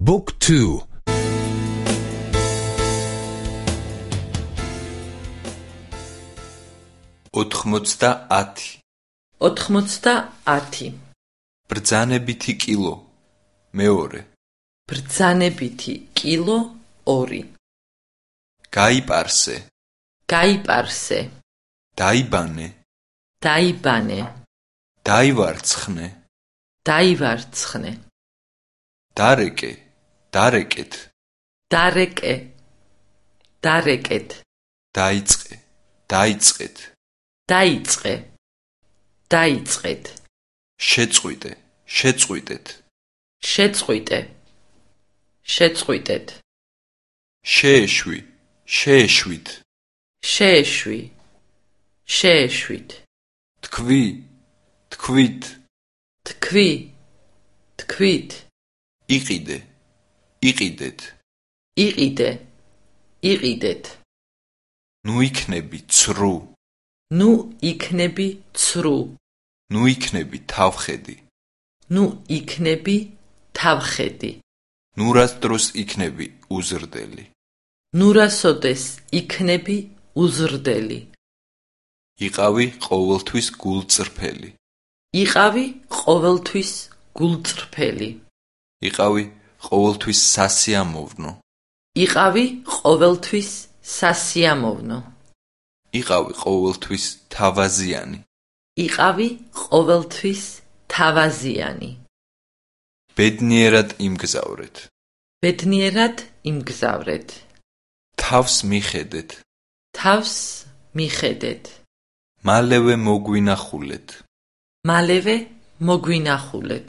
Book 2 90 90 ბრძანებითი კილო მეორე. ბრძანებითი კილო 2 გაიპარსე. გაიპარსე. დაიბანე. დაიბანე. დაივარცხნე. დაივარცხნე. დარეკე დარეკეთ. დარეკე. დარეკეთ. დაიწყე. დაიწყეთ. დაიწყე. დაიწყეთ. შეწყვიტე. შეწყვიტეთ. შეწყვიტე. შეწყვიტეთ. შეეშვი. შეეშვით. შეეშვი. შეეშვით. თქვი. თქვით. თქვი. თქვით. იყიდე იყიდეთ. იყიდე იყიდეთ. ნუ იქნები ცრუ. ნუ იქნები ცრუ. ნუ იქნები თავხედი. ნუ იქნები თავხედი. ნუ რას დროს იქნები უზრდელი? ნუ რასოდეს იქნები უზრდელი? იყავი ყოველთვის გულწრფელი. იყავი ყოველთვის გულწრფელი. იყავი ყოველთვის სასიამოვნო. იყავი ყოველთვის სასიამოვნო. იყავი ყოველთვის თავაზიანი. იყავი ყოველთვის თავაზიანი. ბედნიერად იმგზავრეთ. ბედნიერად იმგზავრეთ. თავს მიხედეთ. თავს მიხედეთ. მალევე მოგვინახულეთ. მალევე მოგვინახულეთ